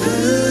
Ooh.